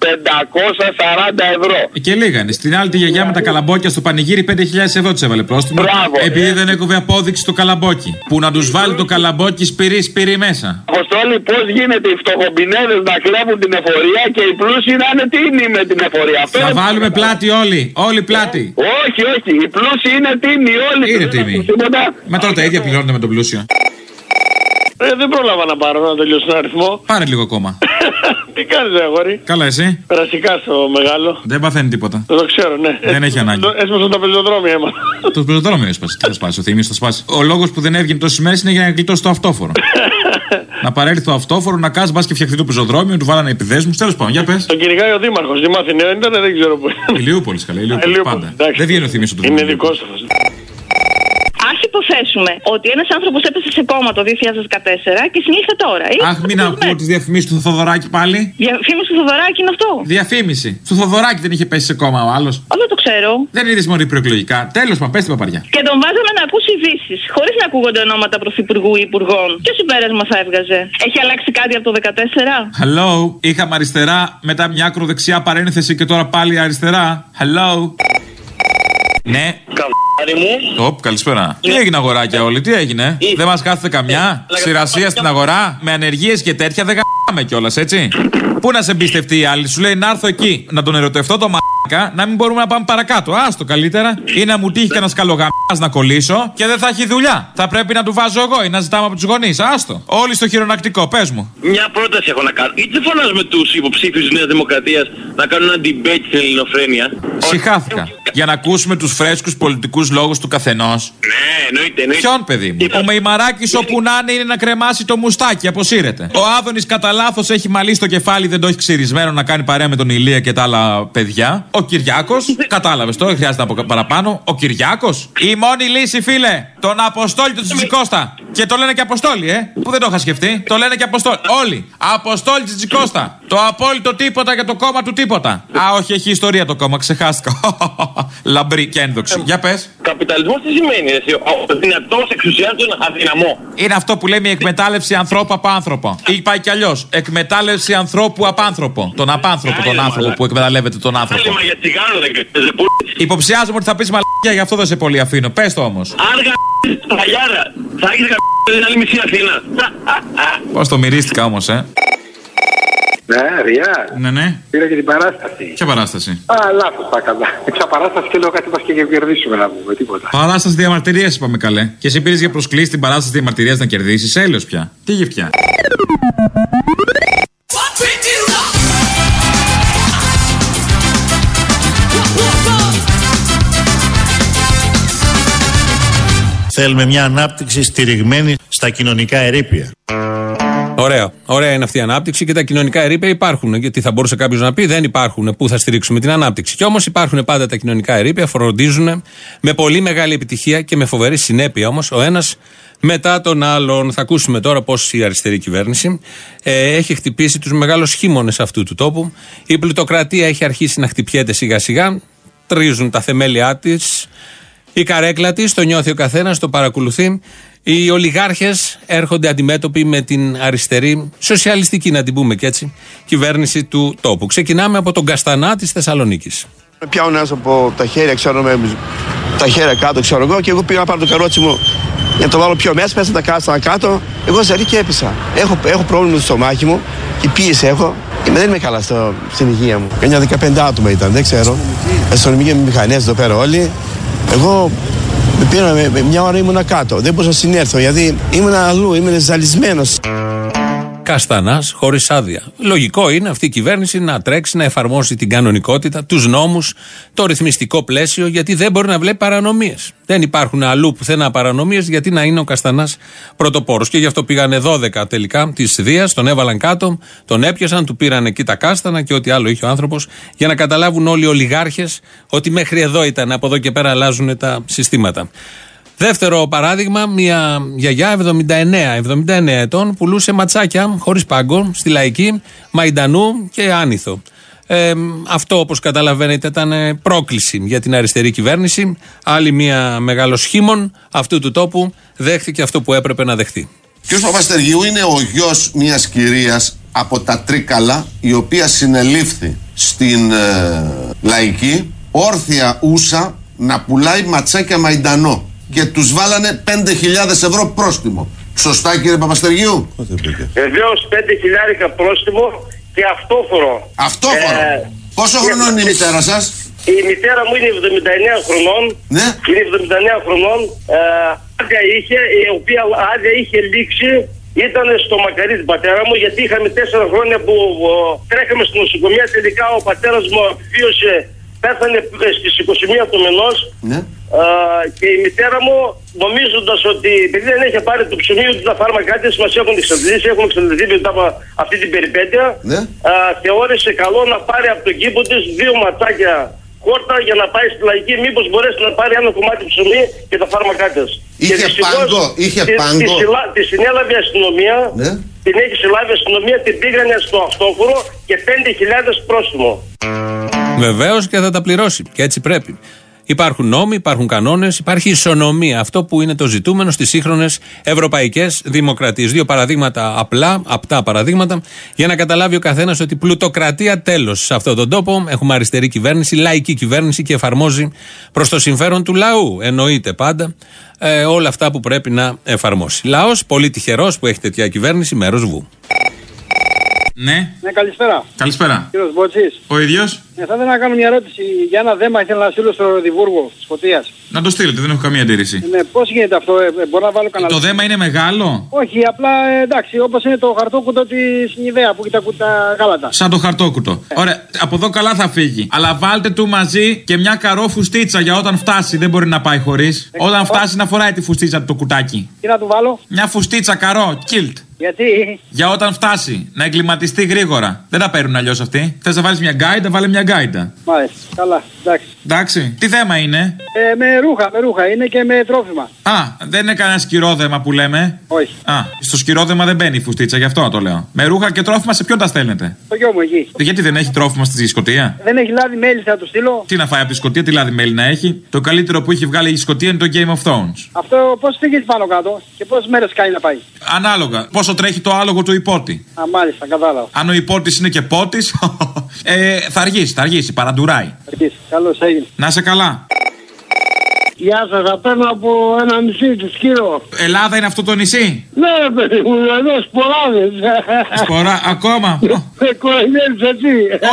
Speaker 16: 540 ευρώ.
Speaker 17: Και λίγανε. Στην άλλη τη γιαγιά με τα καλαμπόκια στο πανηγύρι 5.000 ευρώ της έβαλε πρόστιμο.
Speaker 16: Μπράβο.
Speaker 17: Επειδή δεν έκοβε απόδειξη το καλαμπόκι. Που να τους βάλει το καλαμπόκι σπυρί σπυρί μέσα.
Speaker 16: Αποστόλη, πώς γίνεται οι φτωχομπινέδες να κλέβουν την εφορία και οι πλούσιοι να είναι τίμοι με την εφορία; Αυτό
Speaker 17: Θα
Speaker 16: είναι-
Speaker 17: βάλουμε πλάτη όλοι. Όλοι πλάτη.
Speaker 16: Όχι, όχι. Οι πλούσιοι είναι τίμοι όλοι.
Speaker 17: Είναι
Speaker 16: Δεν
Speaker 17: τίμοι.
Speaker 16: έχουν τίποτα.
Speaker 17: Μα τώρα τα ίδια πληρώνετε με τον πλούσιο.
Speaker 18: Ε, δεν πρόλαβα να πάρω να τελειώσω τον αριθμό.
Speaker 17: Πάρε λίγο ακόμα.
Speaker 18: Τι κάνεις, αγόρι;
Speaker 17: Καλά, εσύ;
Speaker 18: Περαστικά στο μεγάλο.
Speaker 17: Δεν παθαίνει τίποτα.
Speaker 18: Το ξέρω, ναι.
Speaker 17: Δεν έχει ανάγκη.
Speaker 18: Έσπασαν τα πεζοδρόμια, έμαθα.
Speaker 17: Το πεζοδρόμιο έσπασε. Τι θα σπάσει, ο Θήμιος θα σπάσει. Ο λόγος που δεν έβγαινε τόσες μέρες είναι για να γλιτώσει το αυτόφορο. να παρέλθει το αυτόφορο, να κάτσει μπας και φτιαχτεί το πεζοδρόμιο, του βάλανε επιδέσμους. Τέλος πάντων, για πες.
Speaker 18: Το κυνηγάει ο Δήμαρχος. Στη Μάθηνη ήταν, δεν ξέρω πού.
Speaker 17: Ηλιούπολης, καλά, Ηλιούπολης.
Speaker 18: Ηλιούπολη,
Speaker 17: Πάντα.
Speaker 18: εντάξει.
Speaker 17: Δεν βγαίνει ο Θήμιος του
Speaker 18: Είναι δικός του.
Speaker 19: Α υποθέσουμε ότι ένας άνθρωπος έπεσε σε κόμμα το 2014 και συνήλθε τώρα. Ή-
Speaker 17: Αχ, μην ακούω τις διαφημίσεις του Θοδωράκη πάλι.
Speaker 19: Διαφήμιση του Θοδωράκη είναι αυτό.
Speaker 17: Διαφήμιση. Του Θοδωράκη δεν είχε πέσει σε κόμμα ο άλλος.
Speaker 19: Α, δεν το ξέρω.
Speaker 17: Δεν είδε μόλι προεκλογικά. Τέλος, μα πες την παπαριά.
Speaker 19: Και τον βάζαμε να ακούσει ειδήσεις, χωρίς να ακούγονται ονόματα πρωθυπουργού ή υπουργών. Ποιο συμπέρασμα θα έβγαζε; Έχει αλλάξει κάτι από το 14.
Speaker 17: Hello, είχαμε αριστερά, μετά μια ακροδεξιά παρένθεση και τώρα πάλι αριστερά. Hello. Ναι.
Speaker 18: Καμπάρι μου.
Speaker 17: Οπ, καλησπέρα. Τι έγινε αγοράκια όλοι, τι έγινε; Δεν μας κάθεται καμιά. Ξηρασία στην αγορά, με ανεργίες και τέτοια δεν γαμπάμε κιόλας, έτσι; Πού να σε εμπιστευτεί η άλλη, σου λέει να έρθω εκεί, να τον ερωτευτώ το μαλάκα, να μην μπορούμε να πάμε παρακάτω. Άστο καλύτερα. Ή να μου τύχει κανένα καλογαμιάς να κολλήσω και δεν θα έχει δουλειά. Θα πρέπει να του βάζω εγώ ή να ζητάμε από τους γονείς. Άστο. Όλοι στο χειρονακτικό, πες μου.
Speaker 18: Μια πρόταση έχω να κάνω. Ή δεν φωνάζουμε τους υποψήφιους της Νέας Δημοκρατίας να κάνουν ένα debate στην Ελληνοφρένεια;
Speaker 17: Συχάθηκα. Για να ακούσουμε τους φρέσκους πολιτικούς λόγους του καθενός.
Speaker 18: Ναι, εννοείται, εννοείται.
Speaker 17: Ποιον παιδί μου; Ο Μεϊμαράκης όπου να είναι είναι να κρεμάσει το μουστάκι, αποσύρεται. Ο Άδωνης κατά λάθος έχει μαλλί στο κεφάλι, δεν το έχει ξυρισμένο να κάνει παρέα με τον Ηλία και τα άλλα παιδιά. Ο Κυριάκος, κατάλαβες τώρα, δεν χρειάζεται να πω παραπάνω. Ο Κυριάκος, η μόνη λύση, φίλε, τον Αποστόλη του Τσιτζικώστα. Και το λένε και Αποστόλη, ε, που δεν το είχα σκεφτεί. Το λένε και Αποστόλη. Όλοι. Αποστόλη Τσιτζικώστα. Το απόλυτο τίποτα για το κόμμα του τίποτα. Α, όχι, έχει ιστορία το κόμμα, ξεχάστηκα. Λαμπρή και ένδοξη. Για πες.
Speaker 18: Καπιταλισμός τι σημαίνει, εσύ; Ο δυνατός εξουσιάζει τον αδυναμό.
Speaker 17: Είναι αυτό που λέμε η εκμετάλλευση ανθρώπου από άνθρωπο. Ή πάει κι αλλιώς. Εκμετάλλευση ανθρώπου από άνθρωπο. Τον απάνθρωπο, τον άνθρωπο που εκμεταλλεύεται τον άνθρωπο.
Speaker 18: Άλλη, μα για τσιγάρο δεν κρίνεται.
Speaker 17: Υποψιάζομαι ότι θα πεις μαλακία, γι' αυτό δεν σε πολύ αφήνω. Πες το όμως.
Speaker 18: Άργα παλιάρα. Θα έχεις καμία άλλη μισή Αθήνα.
Speaker 17: Πώς το μυρίστηκα όμως, ε;
Speaker 20: Ναι, ριά.
Speaker 17: Ναι, ναι.
Speaker 20: Πήρα και την παράσταση.
Speaker 17: Ποια παράσταση;
Speaker 20: Α, λάθος τα έκανα. Ποια παράσταση και λέω κάτι μας και για κερδίσουμε να πούμε. Τίποτα.
Speaker 17: Παράσταση διαμαρτυρίας είπαμε καλέ. Και εσύ πήρες για προσκλήσεις την παράσταση διαμαρτυρίας να κερδίσεις. Έλεος πια. Τι γευτιά.
Speaker 1: Θέλουμε μια ανάπτυξη στηριγμένη στα κοινωνικά ερήπια.
Speaker 3: Ωραία. Ωραία είναι αυτή η ανάπτυξη και τα κοινωνικά ερήπια υπάρχουν. Γιατί θα μπορούσε κάποιος να πει δεν υπάρχουν. Πού θα στηρίξουμε την ανάπτυξη. Κι όμως υπάρχουν πάντα τα κοινωνικά ερήπια, φροντίζουν με πολύ μεγάλη επιτυχία και με φοβερή συνέπεια όμως ο ένας μετά τον άλλον. Θα ακούσουμε τώρα πώς η αριστερή κυβέρνηση ε, έχει χτυπήσει τους μεγάλους χείμωνε αυτού του τόπου. Η πλουτοκρατία έχει αρχίσει να χτυπιέται σιγά σιγά. Τρίζουν τα θεμέλια της. Η καρέκλα τη, το νιώθει ο καθένας, το παρακολουθεί. Οι ολιγάρχες έρχονται αντιμέτωποι με την αριστερή, σοσιαλιστική να την πούμε και έτσι, κυβέρνηση του τόπου. Ξεκινάμε από τον Καστανά της Θεσσαλονίκης.
Speaker 21: Με πιάνουν ένας από τα χέρια, ξέρω με τα χέρια κάτω, ξέρω εγώ, και εγώ πήγα να πάρω το καρότσι μου για να το βάλω πιο μέσα, πέσα τα κάστανα κάτω. Εγώ ζαρί και έπεσα. Έχω, έχω πρόβλημα στο στομάχι μου, η πίεση έχω. Και δεν είμαι καλά στο, στην υγεία μου. Κανιά 15 άτομα ήταν, δεν ξέρω. Αστυνομικοί μηχανές εδώ πέρα όλοι. Εγώ με πήραν, με, με μια ώρα ήμουνα κάτω. Δεν μπορούσα να συνέρθω γιατί ήμουν αλλού, ήμουν ζαλισμένος.
Speaker 3: Καστανάς χωρίς άδεια. Λογικό είναι αυτή η κυβέρνηση να τρέξει, να εφαρμόσει την κανονικότητα, τους νόμους, το ρυθμιστικό πλαίσιο, γιατί δεν μπορεί να βλέπει παρανομίες. Δεν υπάρχουν αλλού πουθενά παρανομίες, γιατί να είναι ο Καστανάς πρωτοπόρος. Και γι' αυτό πήγανε 12 τελικά της Δίας, τον έβαλαν κάτω, τον έπιασαν, του πήραν εκεί τα κάστανα και ό,τι άλλο είχε ο άνθρωπος, για να καταλάβουν όλοι οι ολιγάρχες ότι μέχρι εδώ ήταν, από εδώ και πέρα αλλάζουν τα συστήματα. Δεύτερο παράδειγμα, μια γιαγιά 79, 79 ετών πουλούσε ματσάκια χωρίς πάγκο στη λαϊκή, μαϊντανού και άνηθο. Ε, αυτό όπως καταλαβαίνετε ήταν ε, πρόκληση για την αριστερή κυβέρνηση. Άλλη μια μεγάλο σχήμων αυτού του τόπου δέχθηκε αυτό που έπρεπε να δεχτεί.
Speaker 22: Ο κ. Παπαστεργίου είναι ο γιος μιας κυρίας από τα Τρίκαλα η οποία συνελήφθη στην ε, λαϊκή όρθια ούσα να πουλάει ματσάκια μαϊντανό και τους βάλανε 5.000 ευρώ πρόστιμο. Σωστά κύριε Παπαστεργίου;
Speaker 18: Βεβαίως 5 χιλιάρικα πρόστιμο και αυτόφορο.
Speaker 22: Αυτόφορο. Πόσο
Speaker 18: και-
Speaker 22: χρονών είναι η μητέρα σας;
Speaker 18: Η μητέρα μου είναι 79 χρονών.
Speaker 22: Ναι.
Speaker 18: Είναι 79 χρονών. Ε, άδεια είχε, η οποία άδεια είχε λήξει. Ήταν στο μακαρί του πατέρα μου γιατί είχαμε τέσσερα χρόνια που ο, τρέχαμε στην νοσοκομεία. Τελικά ο πατέρας μου βίωσε, πέθανε στις 21 του μηνός.
Speaker 22: Ναι.
Speaker 18: Ε, και η μητέρα μου, νομίζοντας ότι επειδή δεν είχε πάρει το ψωμί ούτε τα φάρμακά της, μας έχουν εξαντλήσει, έχουν εξαντληθεί μετά από αυτή την περιπέτεια.
Speaker 22: Ναι.
Speaker 18: Ε, θεώρησε καλό να πάρει από τον κήπο της δύο ματσάκια κόρτα για να πάει στη λαϊκή, μήπως μπορέσει να πάρει ένα κομμάτι ψωμί και τα φάρμακά της.
Speaker 22: Είχε πάγκο, είχε πάγκο.
Speaker 18: Τη, συλλα- τη συνέλαβε η αστυνομία,
Speaker 22: Ναι.
Speaker 18: την έχει συλλάβει η αστυνομία, την πήγανε στο αυτόφορο και 5.000 πρόστιμο.
Speaker 3: Βεβαίως και θα τα πληρώσει. Και έτσι πρέπει. Υπάρχουν νόμοι, υπάρχουν κανόνες, υπάρχει ισονομία. Αυτό που είναι το ζητούμενο στις σύγχρονες ευρωπαϊκές δημοκρατίες. Δύο παραδείγματα απλά, απτά παραδείγματα, για να καταλάβει ο καθένας ότι πλουτοκρατία τέλος σε αυτόν τον τόπο. Έχουμε αριστερή κυβέρνηση, λαϊκή κυβέρνηση και εφαρμόζει προς το συμφέρον του λαού. Εννοείται πάντα ε, όλα αυτά που πρέπει να εφαρμόσει. Λαός, πολύ τυχερός που έχει τέτοια κυβέρνηση, μέρος βου.
Speaker 17: Ναι,
Speaker 23: Ναι, καλησπέρα.
Speaker 17: καλησπέρα.
Speaker 23: Κύριος Μπότσης.
Speaker 17: Ο ίδιος.
Speaker 23: Ναι, θα ήθελα να κάνω μια ερώτηση για ένα δέμα ήθελα να στείλω στο Ροδιβούργο της Φωτίας.
Speaker 17: Να το στείλετε, δεν έχω καμία αντίρρηση.
Speaker 23: Ναι, πώς γίνεται αυτό, ε, ε, μπορώ να βάλω κανένα.
Speaker 17: Το δέμα είναι μεγάλο;
Speaker 23: Όχι, απλά ε, εντάξει, όπως είναι το χαρτόκουτο της Ιδέα που έχει τα, κου- τα γάλατα.
Speaker 17: Σαν το χαρτόκουτο. Ωραία, από εδώ καλά θα φύγει. Αλλά βάλτε του μαζί και μια καρό φουστίτσα για όταν φτάσει. Δεν μπορεί να πάει χωρίς. Όταν φτάσει να φοράει τη φουστίτσα του το κουτάκι.
Speaker 23: Τι να του βάλω,
Speaker 17: Μια φουστίτσα καρό, κιλτ.
Speaker 23: γιατί;
Speaker 17: Για όταν φτάσει, να εγκλιματιστεί γρήγορα. Δεν τα παίρνουν αλλιώς αυτοί. Θες να βάλεις μια γκάιντα, βάλε μια γκάιντα.
Speaker 23: Μάλιστα. Καλά. Εντάξει.
Speaker 17: Εντάξει, τι θέμα είναι;
Speaker 23: Ε, με ρούχα, με ρούχα είναι και με τρόφιμα.
Speaker 17: Α, δεν είναι κανένα σκυρόδεμα που λέμε;
Speaker 23: Όχι.
Speaker 17: Α, στο σκυρόδεμα δεν μπαίνει η φουστίτσα, γι' αυτό το λέω. Με ρούχα και τρόφιμα σε ποιον τα στέλνετε;
Speaker 23: Το γιο μου εκεί.
Speaker 17: Γιατί δεν έχει τρόφιμα στη Σκωτία;
Speaker 23: Δεν έχει λάδι μέλι, θα του στείλω.
Speaker 17: Τι να φάει από τη Σκωτία, τι λάδι μέλι να έχει; Το καλύτερο που έχει βγάλει η Σκωτία είναι το Game of Thrones.
Speaker 23: Αυτό πώ φύγει πάνω κάτω και πόσες μέρες κάνει να πάει;
Speaker 17: Ανάλογα. Πόσο τρέχει το άλογο του υπότη.
Speaker 23: Α, μάλιστα, κατάλαβα.
Speaker 17: Αν ο υπότης είναι και πότης, ε, θα αργήσει, θα αργήσει, παραντουράει.
Speaker 23: Αρχίσει. Καλώς έγινε.
Speaker 17: Να σε καλά.
Speaker 24: Γεια σας, θα παίρνω από ένα νησί της Σκύρο.
Speaker 17: Ελλάδα είναι αυτό το νησί;
Speaker 24: Ναι, ρε παιδί μου, εδώ σποράδες.
Speaker 17: Σπορά, ακόμα.
Speaker 24: Με κοροϊδεύεις έτσι.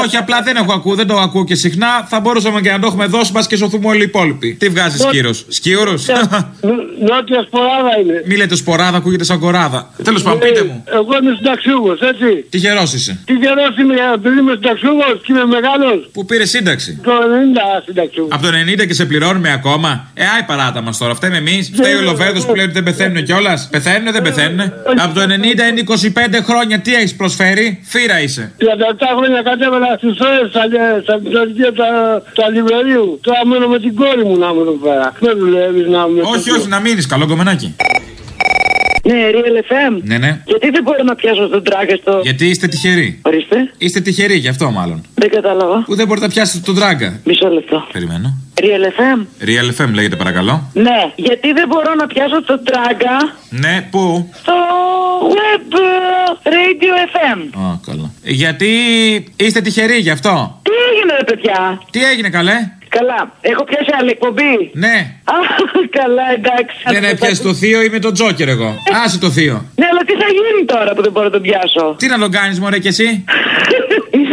Speaker 17: Όχι, απλά δεν έχω ακούει, δεν το ακούω και συχνά. Θα μπορούσαμε και να το έχουμε δώσει μας και σωθούμε όλοι οι υπόλοιποι. Τι βγάζεις
Speaker 24: Νο-
Speaker 17: σκύρος; Σκύρο.
Speaker 24: Νότια σποράδα είναι.
Speaker 17: Μη λέτε σποράδα, ακούγεται σαν κοράδα. Τέλος πάντων,
Speaker 24: Ε,
Speaker 17: πείτε μου.
Speaker 24: Εγώ είμαι συνταξιούχος, έτσι.
Speaker 17: Τυχερός είσαι.
Speaker 24: Τι καιρό είμαι, επειδή είμαι συνταξιούχος και είμαι μεγάλος.
Speaker 17: Που πήρες σύνταξη;
Speaker 24: Το 90 συνταξιούχος.
Speaker 17: Από το 90 και σε πληρώνουμε ακόμα; Ε, άι παράτα μας τώρα. Φταίμε εμείς. Φταίει ο Λοβέρδος που λέει ότι δεν πεθαίνουν κιόλας. Πεθαίνουν, δεν πεθαίνουν. Από το 90 είναι 25 χρόνια. Τι έχεις προσφέρει; Φύρα είσαι.
Speaker 24: 37 χρόνια κατέβαινα στι ώρε στα πιτωρικία του Αλιβερίου. Τώρα μένω με την κόρη μου να είμαι εδώ πέρα. Δεν δουλεύεις να είμαι.
Speaker 17: Όχι, όχι, να μείνεις. Καλό κομμενάκι.
Speaker 25: Ναι, Real FM.
Speaker 17: Ναι, ναι.
Speaker 25: Γιατί δεν μπορώ να πιάσω στον τράγκα στο.
Speaker 17: Γιατί είστε τυχεροί.
Speaker 25: Ορίστε.
Speaker 17: Είστε τυχεροί, γι' αυτό μάλλον.
Speaker 25: Δεν κατάλαβα.
Speaker 17: Που δεν μπορείτε να πιάσετε τον τράγκα.
Speaker 25: Μισό λεπτό.
Speaker 17: Περιμένω.
Speaker 25: Real FM.
Speaker 17: Real FM λέγεται παρακαλώ.
Speaker 25: Ναι, γιατί δεν μπορώ να πιάσω τον τράγκα
Speaker 17: Ναι, πού;
Speaker 25: στο web ε, radio FM.
Speaker 17: Α, καλά. Γιατί είστε τυχεροί γι' αυτό;
Speaker 25: Τι έγινε, ρε παιδιά;
Speaker 17: Τι έγινε, καλέ;
Speaker 25: Καλά. Έχω πιάσει άλλη εκπομπή.
Speaker 17: Ναι.
Speaker 25: Α, καλά, εντάξει.
Speaker 17: Δεν έπιασε το θείο ή με τον Τζόκερ εγώ. Άσε το θείο.
Speaker 25: Ναι, αλλά τι θα γίνει τώρα που δεν μπορώ να τον πιάσω;
Speaker 17: Τι να τον κάνεις, Μωρέ, κι εσύ;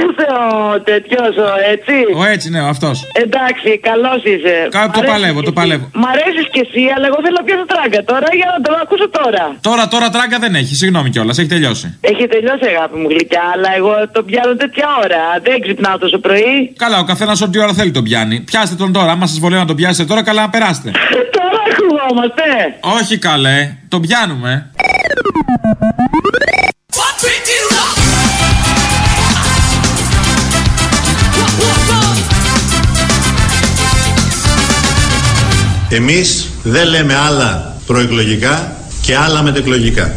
Speaker 25: Είσαι ο τέτοιος, έτσι.
Speaker 17: Ο έτσι, ναι, αυτός.
Speaker 25: Εντάξει, καλός είσαι.
Speaker 17: Κάπου το
Speaker 25: Μ' αρέσεις
Speaker 17: παλεύω,
Speaker 25: κι
Speaker 17: το
Speaker 25: εσύ.
Speaker 17: παλεύω.
Speaker 25: Μ' αρέσεις κι εσύ, αλλά εγώ θέλω να πιάσω τράγκα τώρα για να το ακούσω τώρα.
Speaker 17: Τώρα, τώρα τράγκα δεν έχει. Συγγνώμη κιόλας, έχει τελειώσει.
Speaker 25: Έχει τελειώσει, αγάπη μου γλυκιά, αλλά εγώ το πιάνω τέτοια ώρα. Δεν ξυπνάω τόσο πρωί.
Speaker 17: Καλά, ο καθένας ό,τι ώρα θέλει τον πιάνει. Πιάστε τον τώρα. Άμα σας βολεύει να τον πιάσετε τώρα, καλά να περάσετε.
Speaker 25: τώρα ακουγόμαστε.
Speaker 17: Όχι καλέ, τον πιάνουμε.
Speaker 1: Εμείς δεν λέμε άλλα προεκλογικά και άλλα μετεκλογικά.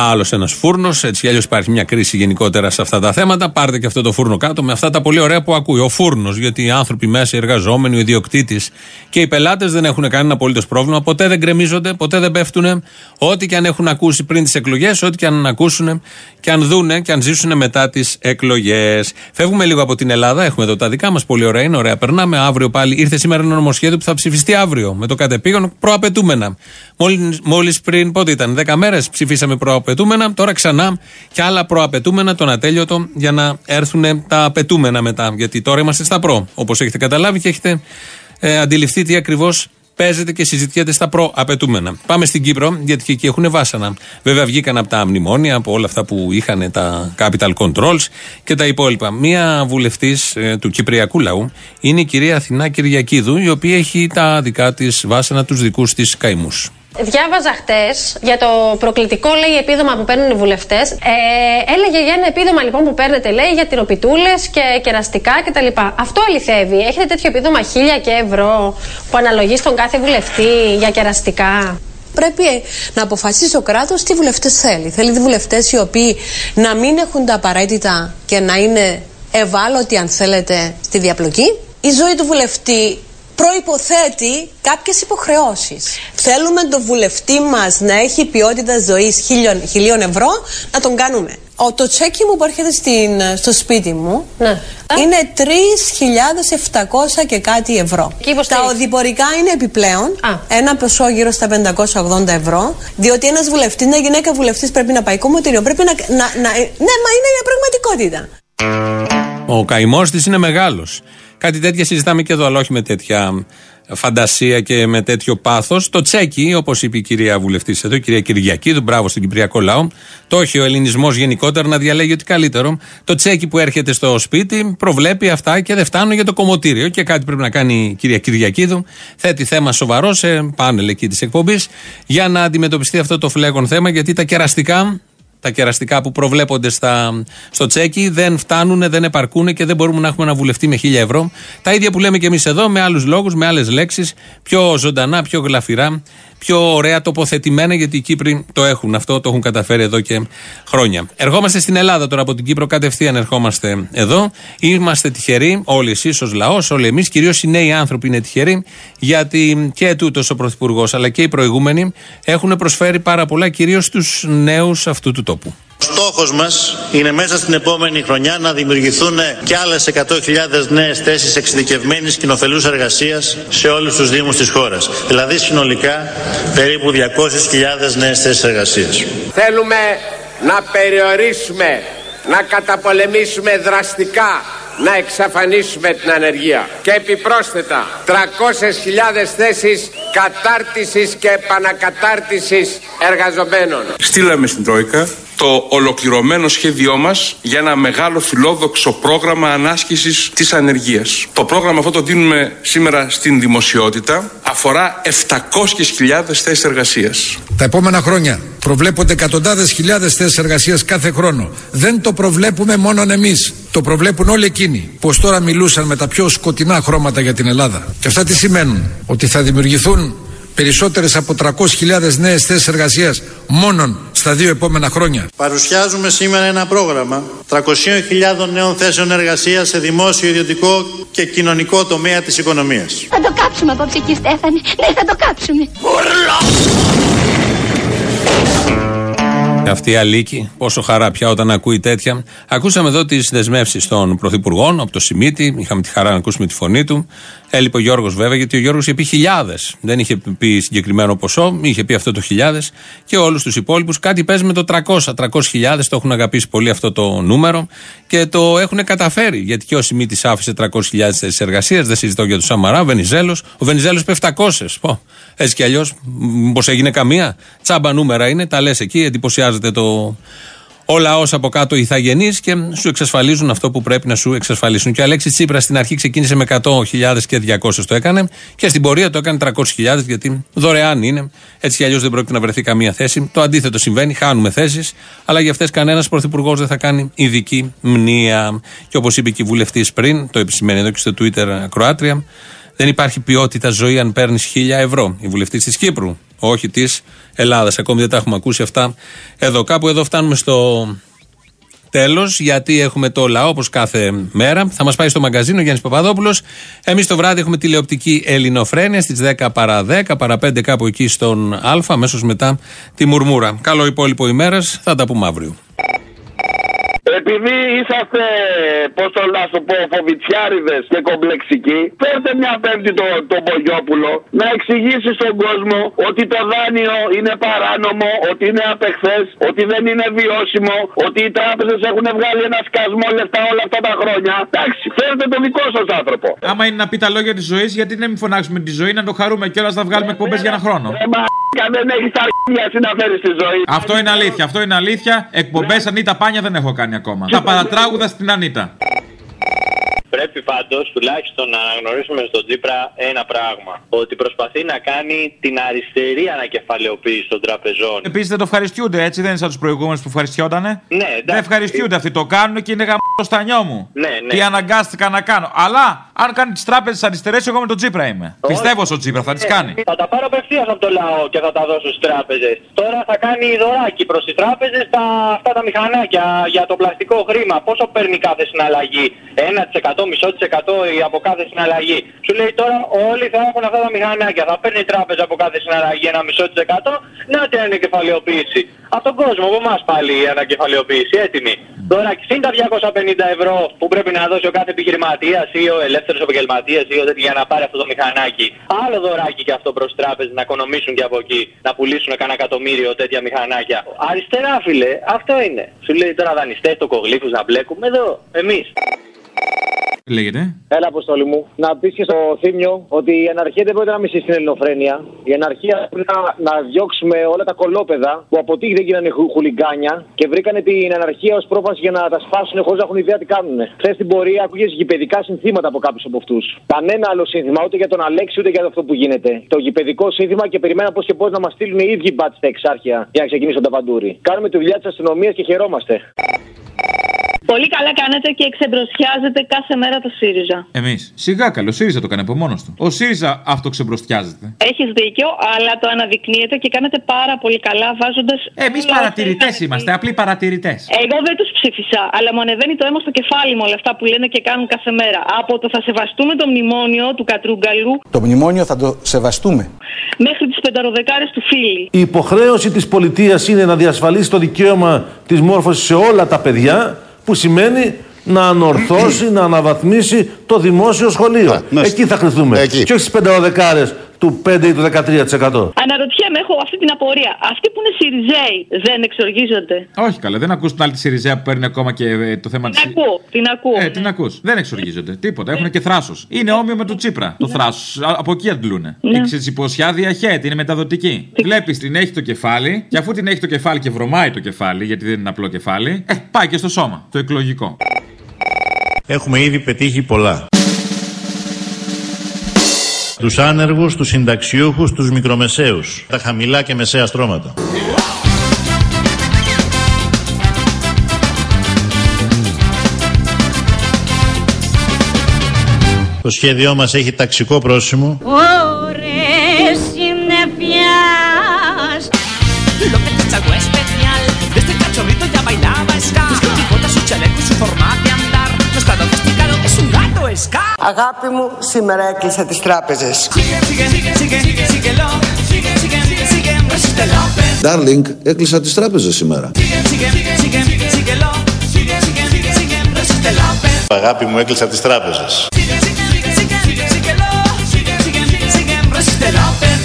Speaker 3: Άλλος ένας φούρνος. Έτσι κι αλλιώς υπάρχει μια κρίση γενικότερα σε αυτά τα θέματα. Πάρτε και αυτό το φούρνο κάτω με αυτά τα πολύ ωραία που ακούει. Ο φούρνος, γιατί οι άνθρωποι μέσα, οι εργαζόμενοι, ο ιδιοκτήτης και οι πελάτες δεν έχουν κανένα απολύτως πρόβλημα. Ποτέ δεν γκρεμίζονται, ποτέ δεν πέφτουν. Ό,τι και αν έχουν ακούσει πριν τις εκλογές, ό,τι και αν ακούσουν και αν δούνε και αν ζήσουν μετά τις εκλογές. Φεύγουμε λίγο από την Ελλάδα. Έχουμε εδώ τα δικά μας πολύ ωραία. Είναι ωραία. Περνάμε αύριο πάλι. Ήρθε σήμερα ένα νομοσχέδιο που θα ψηφιστεί αύριο με το κατεπήγον προαπαιτούμενα. Μόλις πριν, πότε ήταν, 10 μέρες ψηφίσαμε προαπαιτούμενα. Τώρα ξανά και άλλα προαπαιτούμενα, τον ατέλειωτο, για να έρθουν τα απαιτούμενα μετά. Γιατί τώρα είμαστε στα προ, όπως έχετε καταλάβει και έχετε ε, αντιληφθεί τι ακριβώς παίζεται και συζητιέται στα προαπαιτούμενα. Πάμε στην Κύπρο, γιατί και εκεί έχουν βάσανα. Βέβαια, βγήκαν από τα μνημόνια, από όλα αυτά που είχαν τα capital controls και τα υπόλοιπα. Μία βουλευτής του Κυπριακού λαού είναι η κυρία Αθηνά Κυριακίδου, η οποία έχει τα δικά της βάσανα, τους δικούς της καημούς.
Speaker 26: Διάβαζα χτες για το προκλητικό λέει επίδομα που παίρνουν οι βουλευτές. Ε, έλεγε για ένα επίδομα λοιπόν που παίρνετε λέει για τυροπιτούλες και κεραστικά κτλ. Αυτό αληθεύει. Έχετε τέτοιο επίδομα χίλια και ευρώ που αναλογεί στον κάθε βουλευτή για κεραστικά;
Speaker 27: Πρέπει να αποφασίσει ο κράτος τι βουλευτές θέλει. Θέλει βουλευτές οι οποίοι να μην έχουν τα απαραίτητα και να είναι ευάλωτοι, αν θέλετε, στη διαπλοκή. Η ζωή του βουλευτή προϋποθέτει κάποιες υποχρεώσεις. Θέλουμε το βουλευτή μας να έχει ποιότητα ζωής χίλιων, χιλίων ευρώ, να τον κάνουμε. Ο, το τσέκι μου που έρχεται στην, στο σπίτι μου είναι 3.700 και κάτι ευρώ. Τα οδηπορικά είναι επιπλέον, ένα ποσό γύρω στα 580 ευρώ, διότι ένας βουλευτής, μια γυναίκα βουλευτής πρέπει να πάει κομμωτήριο, πρέπει να, να, να... Ναι, μα είναι η πραγματικότητα.
Speaker 3: Ο καημός της είναι μεγάλος. Κάτι τέτοια συζητάμε και εδώ, αλλά όχι με τέτοια φαντασία και με τέτοιο πάθος. Το τσέκι, όπως είπε η κυρία βουλευτής εδώ, η κυρία Κυριακίδου, μπράβο στον Κυπριακό λαό, το έχει ο ελληνισμός γενικότερα να διαλέγει ότι καλύτερο. Το τσέκι που έρχεται στο σπίτι προβλέπει αυτά και δεν φτάνουν για το κομμωτήριο. Και κάτι πρέπει να κάνει η κυρία Κυριακίδου. Θέτει θέμα σοβαρό σε πάνελ εκεί της εκπομπής για να αντιμετωπιστεί αυτό το φλέγον θέμα, γιατί τα κεραστικά Τα κεραστικά που προβλέπονται στα, στο τσέκι δεν φτάνουν, δεν επαρκούν και δεν μπορούμε να έχουμε ένα βουλευτή με 1000 ευρώ. Τα ίδια που λέμε και εμείς εδώ, με άλλους λόγους, με άλλες λέξεις, πιο ζωντανά, πιο γλαφυρά, πιο ωραία τοποθετημένα, γιατί οι Κύπροι το έχουν αυτό, το έχουν καταφέρει εδώ και χρόνια. Ερχόμαστε στην Ελλάδα τώρα από την Κύπρο, κατευθείαν ερχόμαστε εδώ. Είμαστε τυχεροί, όλοι εσείς ως λαός, όλοι εμείς, κυρίως οι νέοι άνθρωποι είναι τυχεροί, γιατί και τούτος ο Πρωθυπουργός αλλά και οι προηγούμενοι έχουν προσφέρει πάρα πολλά, κυρίως στου νέους αυτού του τόπου.
Speaker 1: Στόχος μας είναι μέσα στην επόμενη χρονιά να δημιουργηθούν και άλλες 100.000 νέες θέσεις εξειδικευμένης κοινοφελούς εργασίας σε όλους τους δήμους της χώρας. Δηλαδή συνολικά περίπου 200.000 νέες θέσεις εργασίας.
Speaker 28: Θέλουμε να περιορίσουμε, να καταπολεμήσουμε δραστικά, να εξαφανίσουμε την ανεργία. Και επιπρόσθετα 300.000 θέσεις κατάρτισης και επανακατάρτισης εργαζομένων.
Speaker 29: Στείλαμε στην Τρόικα το ολοκληρωμένο σχέδιό μας για ένα μεγάλο φιλόδοξο πρόγραμμα ανάσκησης της ανεργίας. Το πρόγραμμα αυτό το δίνουμε σήμερα στην δημοσιότητα. Αφορά 700.000 θέσεις εργασίας.
Speaker 30: Τα επόμενα χρόνια προβλέπονται εκατοντάδες χιλιάδες θέσεις εργασίας κάθε χρόνο. Δεν το προβλέπουμε μόνο εμείς. Το προβλέπουν όλοι εκείνοι που ως τώρα μιλούσαν με τα πιο σκοτεινά χρώματα για την Ελλάδα. Και αυτά τι σημαίνουν, ότι θα δημιουργηθούν περισσότερες από 300.000 νέες θέσεις εργασίας μόνον στα δύο επόμενα χρόνια.
Speaker 1: Παρουσιάζουμε σήμερα ένα πρόγραμμα 300.000 νέων θέσεων εργασίας σε δημόσιο, ιδιωτικό και κοινωνικό τομέα της οικονομίας.
Speaker 31: Θα το κάψουμε απόψε εκεί Στέφανη. Ναι, θα το κάψουμε.
Speaker 3: Αυτή η Αλίκη, πόσο χαρά πια όταν ακούει τέτοια. Ακούσαμε εδώ τις δεσμεύσεις των πρωθυπουργών από το Σιμίτι. Είχαμε τη χαρά να ακούσουμε τη φωνή του. Έλειπε ο Γιώργος βέβαια, γιατί ο Γιώργος είχε πει χιλιάδες. Δεν είχε πει συγκεκριμένο ποσό, είχε πει αυτό το χιλιάδες. Και όλους τους υπόλοιπους κάτι παίζει με το 300. 300.000 το έχουν αγαπήσει πολύ αυτό το νούμερο και το έχουν καταφέρει. Γιατί και ο Σιμίτης άφησε 300.000 θέσεις εργασίας. Δεν συζητώ για τον Σαμαρά, Βενιζέλος. Ο Βενιζέλος είπε 700. Πω. Έτσι κι αλλιώς, μήπως έγινε καμία. Τσάμπα νούμερα είναι, τα λες εκεί, εντυπωσιάζεται το, ο λαός από κάτω ηθαγενείς και σου εξασφαλίζουν αυτό που πρέπει να σου εξασφαλίσουν. Και ο Αλέξης Τσίπρας στην αρχή ξεκίνησε με 100.000 και 200 το έκανε και στην πορεία το έκανε 300.000 γιατί δωρεάν είναι. Έτσι κι αλλιώς δεν πρόκειται να βρεθεί καμία θέση. Το αντίθετο συμβαίνει, χάνουμε θέσεις, αλλά για αυτές κανένας πρωθυπουργός δεν θα κάνει ειδική μνήα. Και όπως είπε και η βουλευτής πριν, το επισημαίνει εδώ και στο Twitter Κροάτρια, δεν υπάρχει ποιότητα ζωή αν παίρνεις 1000 ευρώ. Η βουλευτής της Κύπρου, όχι της Ελλάδας. Ακόμη δεν τα έχουμε ακούσει αυτά εδώ. Κάπου εδώ φτάνουμε στο τέλος, γιατί έχουμε το λαό όπως κάθε μέρα. Θα μας πάει στο μαγκαζίνο Γιάννης Παπαδόπουλος. Εμείς το βράδυ έχουμε τηλεοπτική Ελληνοφρένεια στις 10 παρα 10, παρα 5 κάπου εκεί στον Α, αμέσως μετά τη Μουρμούρα. Καλό υπόλοιπο ημέρας, θα τα πούμε αύριο.
Speaker 16: Επειδή είσαστε, πώς το να σου πω, φοβητσιάριδες και κομπλεξικοί, φέρτε μια πέμπτη τον το Μπογιόπουλο να εξηγήσει στον κόσμο ότι το δάνειο είναι παράνομο, ότι είναι απεχθές, ότι δεν είναι βιώσιμο, ότι οι τράπεζες έχουν βγάλει ένα σκασμό λεφτά όλα αυτά τα χρόνια. Εντάξει, φέρτε τον δικό σας άνθρωπο.
Speaker 17: Άμα είναι να πει τα λόγια της ζωής, γιατί να μην φωνάξουμε τη ζωή, να το χαρούμε κιόλας να βγάλουμε εκπομπές για ένα χρόνο.
Speaker 16: Ε, μα δεν έχεις τα αρχίδια εσύ να φέρεις τη ζωή.
Speaker 17: Αυτό είναι αλήθεια, αυτό είναι αλήθεια. Εκπομπές Ανίτα Πάνια δεν έχω κάνει ακόμα. Τα παρατράγουδα στην Ανίτα.
Speaker 32: Πρέπει πάντως τουλάχιστον να αναγνωρίσουμε στον Τζίπρα ένα πράγμα. Ότι προσπαθεί να κάνει την αριστερή ανακεφαλαιοποίηση των τραπεζών.
Speaker 17: Επίσης δεν το ευχαριστιούνται έτσι, δεν είναι σαν τους προηγούμενους που ευχαριστιότανε.
Speaker 32: Ναι,
Speaker 17: Δεν ευχαριστιούνται αυτοί. Το κάνουν και είναι γαμπό στα νιό μου.
Speaker 32: Ναι, ναι.
Speaker 17: Τι αναγκάστηκα να κάνω. Αλλά αν κάνει τις τράπεζες αριστερές, εγώ με τον Τζίπρα είμαι. Πιστεύω στο Τζίπρα, θα τις
Speaker 32: Ε,
Speaker 17: κάνει.
Speaker 32: Θα τα πάρω απευθείας από το λαό και θα τα δώσω στις τράπεζες. Τώρα θα κάνει δωράκι προς τις τράπεζες τα, αυτά τα μηχανάκια για το πλαστικό χρήμα. Πόσο παίρνει κάθε συναλλαγή, 1%, μισό της εκατό ή από κάθε συναλλαγή; Σου λέει τώρα όλοι θα έχουν αυτά τα μηχανάκια. Θα παίρνει η τράπεζα από κάθε συναλλαγή ένα μισό της εκατό. Να την ανακεφαλαιοποίηση. Από τον κόσμο, από εμάς πάλι η ανακεφαλαιοποίηση, έτοιμη. Τώρα συν τα 250 ευρώ που πρέπει να δώσει ο κάθε επιχειρηματίας ή ο ελεύθερος επαγγελματίας ή ο τέτοιο για να πάρει αυτό το μηχανάκι. Άλλο δωράκι και αυτό προς τράπεζες να οικονομήσουν και από εκεί. Να πουλήσουν κανένα εκατομμύριο τέτοια μηχανάκια. Αριστερά, φίλε, αυτό είναι. Σου λέει τώρα δανειστές, τοκογλύφους να μπλέκουμε εδώ, εμείς.
Speaker 17: Λέγεται.
Speaker 18: Έλα, αποστόλη μου. Να πεις και στο θύμιο ότι η αναρχία δεν μπορεί να μισήσει την ελληνοφρένεια. Η αναρχία πρέπει να, να διώξουμε όλα τα κολόπεδα που από τύχη δεν γίνανε χου- χουλιγκάνια και βρήκανε την αναρχία ως πρόφαση για να τα σπάσουν χωρίς να έχουν ιδέα τι κάνουν. Χθε στην πορεία ακούγες γηπαιδικά συνθήματα από κάποιους από αυτούς. Κανένα άλλο σύνθημα ούτε για τον Αλέξη ούτε για αυτό που γίνεται. Το γηπαιδικό σύνθημα και περιμένω πώς και πώς να μας στείλουν οι ίδιοι μπάτ στα εξάρχεια για να ξεκινήσουν τα παντούρι. Κάνουμε τη δουλειά της αστυνομίας και χαιρόμαστε.
Speaker 19: Πολύ καλά κάνετε και εξεμπροστιάζετε κάθε μέρα το ΣΥΡΙΖΑ.
Speaker 17: Εμείς. Σιγά καλό, ο ΣΥΡΙΖΑ το κάνει από μόνος του. Ο ΣΥΡΙΖΑ αυτοξεμπροστιάζεται.
Speaker 19: Έχεις δίκιο, αλλά το αναδεικνύετε και κάνετε πάρα πολύ καλά βάζοντας.
Speaker 17: Εμείς παρατηρητές είμαστε, απλοί παρατηρητές.
Speaker 19: Εγώ δεν τους ψήφισα, αλλά μου ανεβαίνει το αίμα στο κεφάλι μου όλα αυτά που λένε και κάνουν κάθε μέρα. Από το θα σεβαστούμε το μνημόνιο του Κατρούγκαλου
Speaker 24: Το μνημόνιο θα το σεβαστούμε.
Speaker 19: μέχρι τις πενταροδεκάρες του φίλη.
Speaker 33: Η υποχρέωση της πολιτείας είναι να διασφαλίσει το δικαίωμα της μόρφωσης σε όλα τα παιδιά, που σημαίνει να ανορθώσει, να αναβαθμίσει το δημόσιο σχολείο. Εκεί θα κρυθούμε. Και όχι στις πενταοδεκάρες του 5 ή του 13%.
Speaker 19: Αναρωτιέμαι, έχω αυτή την απορία. Αυτοί που είναι Σιριζέοι δεν εξοργίζονται;
Speaker 17: Όχι καλά, δεν ακούς την άλλη τη Σιριζέα που παίρνει ακόμα και ε, το θέμα τη.
Speaker 19: Την ακούω, την ακούω.
Speaker 17: Ε, την ακούς. Δεν εξοργίζονται. Τίποτα. Έχουν και θράσος. Είναι όμοιο με το Τσίπρα. Το θράσος. Από εκεί αντλούνε.
Speaker 19: Ναι.
Speaker 17: Η ξεσυποσιάδια χέτη, είναι μεταδοτική. Βλέπεις την έχει το κεφάλι και αφού την έχει το κεφάλι και βρωμάει το κεφάλι, γιατί δεν είναι απλό κεφάλι, ε, πάει και στο σώμα. Το εκλογικό.
Speaker 1: Έχουμε ήδη πετύχει πολλά. Τους άνεργους, τους συνταξιούχους, τους μικρομεσαίους, τα χαμηλά και μεσαία στρώματα. Το σχέδιό μας έχει ταξικό πρόσημο,
Speaker 5: Ώρες
Speaker 34: Αγάπη μου, σήμερα έκλεισα τις τράπεζες.
Speaker 5: Sigue, sigue, sigue, sigue, sigue, síguelo Sigue, sigue, sigue, sigue, resístelo
Speaker 9: Darling, έκλεισα τις τράπεζες σήμερα.
Speaker 5: Sigue, sigue, sigue, sigue, síguelo Sigue, sigue, sigue, sigue, resístelo
Speaker 1: αγάπη μου έκλεισα τις τράπεζες.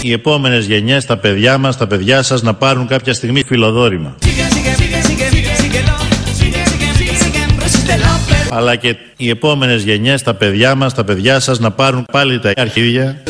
Speaker 1: Οι επόμενες γενιές, τα παιδιά μας, τα παιδιά σας να πάρουν κάποια στιγμή φιλοδόρημα. Αλλά και οι επόμενες γενιές, τα παιδιά μας, τα παιδιά σας να πάρουν πάλι τα αρχίδια